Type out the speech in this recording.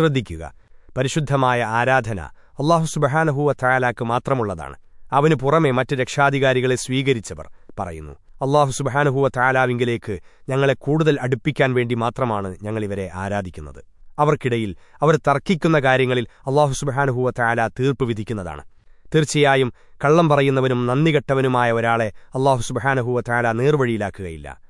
ശ്രദ്ധിക്കുക. പരിശുദ്ധമായ ആരാധന അള്ളാഹു സുബഹാനഹൂവ തായാലാക്ക് മാത്രമുള്ളതാണ്. അവനു പുറമെ മറ്റ് രക്ഷാധികാരികളെ സ്വീകരിച്ചവർ പറയുന്നു. അള്ളാഹു സുബഹാനുഹൂവ തായാലാവിങ്കിലേക്ക് ഞങ്ങളെ കൂടുതൽ അടുപ്പിക്കാൻ വേണ്ടി മാത്രമാണ് ഞങ്ങളിവരെ ആരാധിക്കുന്നത്. അവർക്കിടയിൽ അവർ തർക്കിക്കുന്ന കാര്യങ്ങളിൽ അള്ളാഹു സുബഹാനുഹൂവ തായാല തീർപ്പ് വിധിക്കുന്നതാണ്. തീർച്ചയായും കള്ളം പറയുന്നവനും നന്ദികെട്ടവനുമായ ഒരാളെ അള്ളാഹു സുബഹാനഹൂവ തായാല നേർവഴിയിലാക്കുകയില്ല.